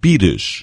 pires